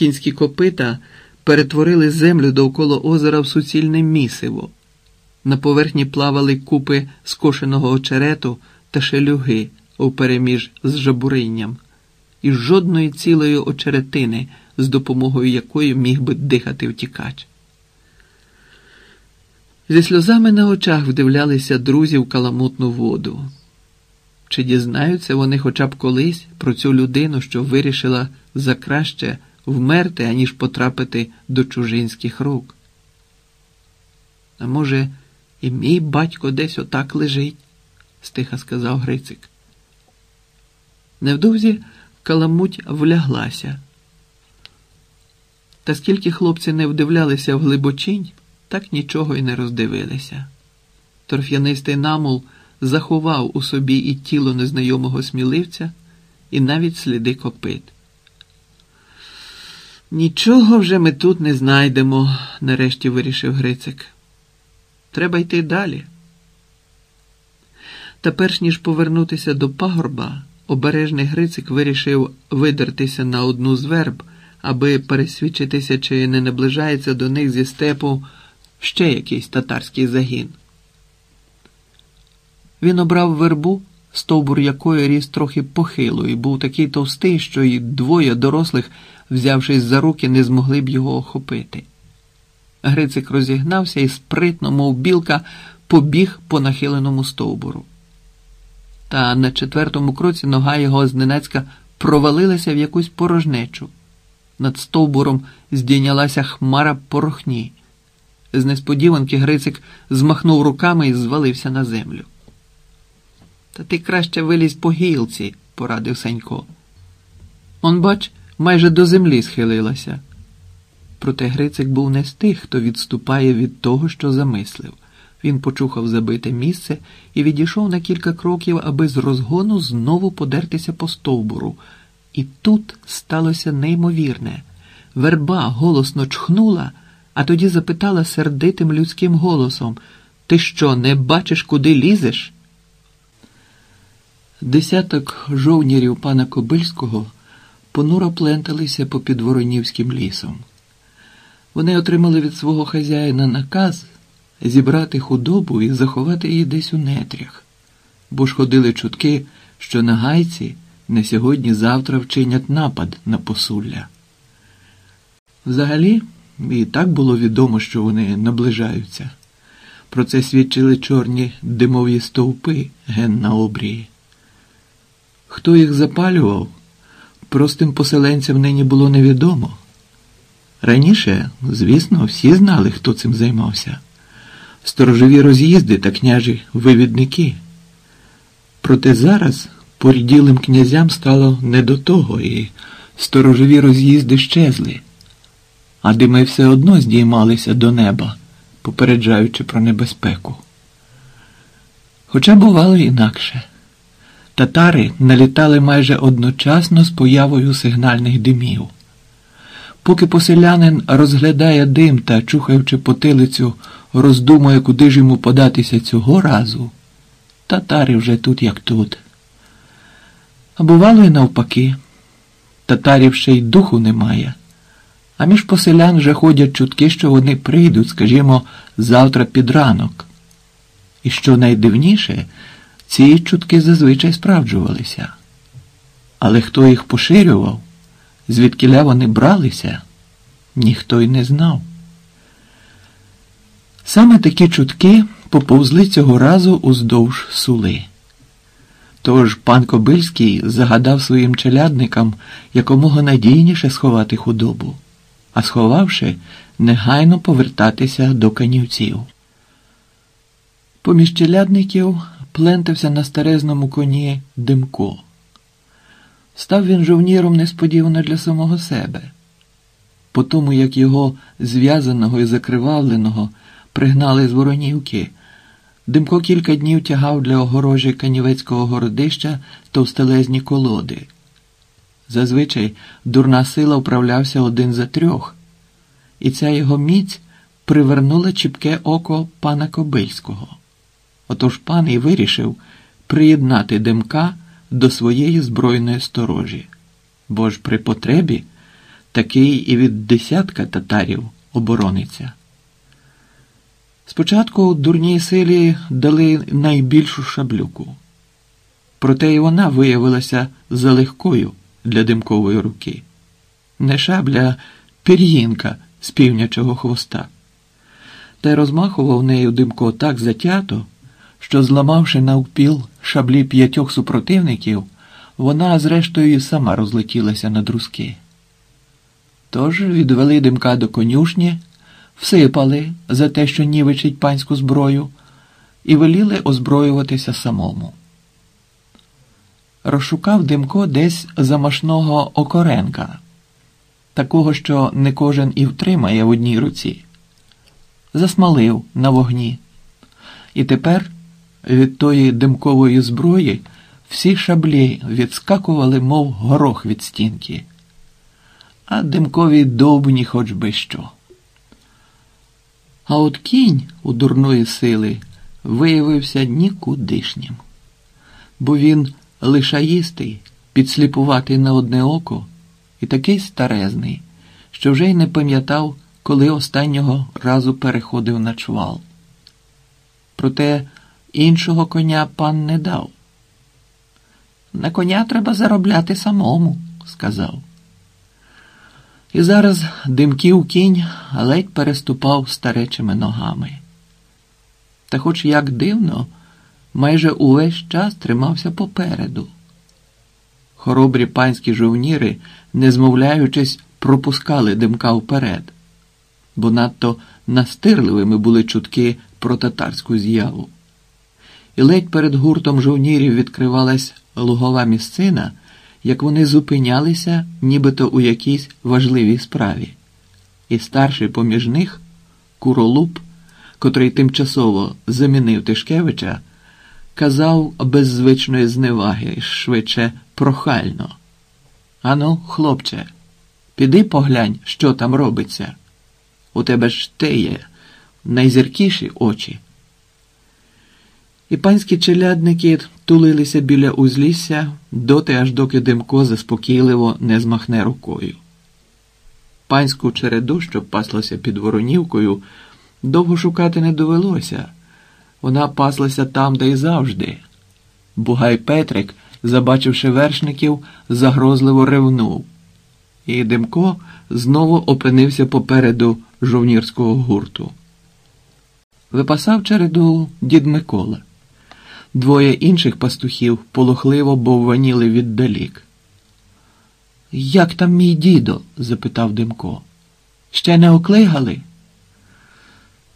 Кінські копита перетворили землю довкола озера в суцільне місиво. На поверхні плавали купи скошеного очерету та шелюги впереміж з жабуринням, і жодної цілої очеретини, з допомогою якої міг би дихати втікач. Зі сльозами на очах вдивлялися друзі в каламутну воду. Чи дізнаються вони хоча б колись про цю людину, що вирішила за краще вмерти, аніж потрапити до чужинських рук? А може, і мій батько десь отак лежить, стиха сказав Грицик. Невдовзі каламуть вляглася. Та скільки хлопці не вдивлялися в глибочинь, так нічого й не роздивилися. Торф'янистий намул заховав у собі і тіло незнайомого сміливця, і навіть сліди копит. Нічого вже ми тут не знайдемо, нарешті вирішив Грицик. Треба йти далі. Та перш ніж повернутися до пагорба, обережний Грицик вирішив видертися на одну з верб, аби пересвідчитися, чи не наближається до них зі степу ще якийсь татарський загін. Він обрав вербу, стовбур якої ріс трохи похило, і був такий товстий, що й двоє дорослих, взявшись за руки, не змогли б його охопити. Грицик розігнався і спритно, мов білка, побіг по нахиленому стовбуру. Та на четвертому кроці нога його зненацька провалилася в якусь порожнечу. Над стовбуром здійнялася хмара порохні. З несподіванки Грицик змахнув руками і звалився на землю. Та ти краще вилізь по гілці, порадив Санько. Он, бач, майже до землі схилилася. Проте Грицик був не з тих, хто відступає від того, що замислив. Він почухав забите місце і відійшов на кілька кроків, аби з розгону знову подертися по стовбуру. І тут сталося неймовірне. Верба голосно чхнула, а тоді запитала сердитим людським голосом Ти що, не бачиш, куди лізеш? Десяток жовнірів пана Кобильського понуро пленталися попід Воронівським лісом. Вони отримали від свого хазяїна наказ зібрати худобу і заховати її десь у нетрях, бо ж ходили чутки, що нагайці не сьогодні-завтра вчинять напад на посулля. Взагалі, і так було відомо, що вони наближаються. Про це свідчили чорні димові стовпи ген на обрії. Хто їх запалював, простим поселенцям нині було невідомо. Раніше, звісно, всі знали, хто цим займався. Сторожові роз'їзди та княжі вивідники. Проте зараз поріділим князям стало не до того, і сторожові роз'їзди щезли, а дими все одно здіймалися до неба, попереджаючи про небезпеку. Хоча бувало інакше. Татари налітали майже одночасно з появою сигнальних димів. Поки поселянин розглядає дим та, чухаючи потилицю, роздумує, куди ж йому податися цього разу, татари вже тут, як тут. А бувало і навпаки, татарів ще й духу немає, а між поселян вже ходять чутки, що вони прийдуть, скажімо, завтра під ранок. І що найдивніше, ці чутки зазвичай справджувалися. Але хто їх поширював, звідкиля вони бралися, ніхто й не знав. Саме такі чутки поповзли цього разу уздовж сули. Тож пан Кобильський загадав своїм челядникам якомога надійніше сховати худобу, а сховавши, негайно повертатися до канівців. Поміж челядників плентався на старезному коні Димко. Став він жовніром несподівано для самого себе. По тому, як його зв'язаного і закривавленого пригнали з Воронівки, Димко кілька днів тягав для огорожі канівецького городища товстелезні колоди. Зазвичай дурна сила вправлявся один за трьох, і ця його міць привернула чіпке око пана Кобильського. Отож пан і вирішив приєднати Демка до своєї збройної сторожі, бо ж при потребі такий і від десятка татарів оборониться. Спочатку дурній силі дали найбільшу шаблюку, проте і вона виявилася залегкою для димкової руки. Не шабля, пір'їнка з півнячого хвоста. Та й розмахував нею димко так затято, що, зламавши навпіл шаблі п'ятьох супротивників, вона, зрештою, сама розлетілася на друзки. Тож відвели димка до конюшні, всипали за те, що нівечить панську зброю, і веліли озброюватися самому. Розшукав димко десь замашного окоренка, такого, що не кожен і втримає в одній руці, засмалив на вогні. І тепер від тої димкової зброї всі шаблі відскакували, мов горох від стінки, а димкові довбні хоч би що. А от кінь у дурної сили виявився нікудишнім, бо він лишаїстий, підсліпуватий на одне око і такий старезний, що вже й не пам'ятав, коли останнього разу переходив на чвал. Проте іншого коня пан не дав. На коня треба заробляти самому, сказав. І зараз димків кінь ледь переступав старечими ногами. Та, хоч як дивно, майже увесь час тримався попереду. Хоробрі панські жовніри, не змовляючись, пропускали димка вперед, бо надто настирливими були чутки про татарську з'яву. Ледь перед гуртом жовнірів відкривалась лугова місцина, як вони зупинялися, нібито у якійсь важливій справі, і старший поміж них куролуп, котрий тимчасово замінив Тишкевича, казав без звичної зневаги, швидше прохально. Ану, хлопче, піди поглянь, що там робиться. У тебе ж те є найзіркіші очі. І панські челядники тулилися біля узлісся доти, аж доки Димко заспокійливо не змахне рукою. Панську череду, що паслася під Воронівкою, довго шукати не довелося. Вона паслася там, де й завжди. Бугай Петрик, забачивши вершників, загрозливо ревнув, і Димко знову опинився попереду жовнірського гурту. Випасав череду дід Микола. Двоє інших пастухів полохливо бовваніли віддалік. Як там мій дідо? запитав Димко. Ще не оклигали?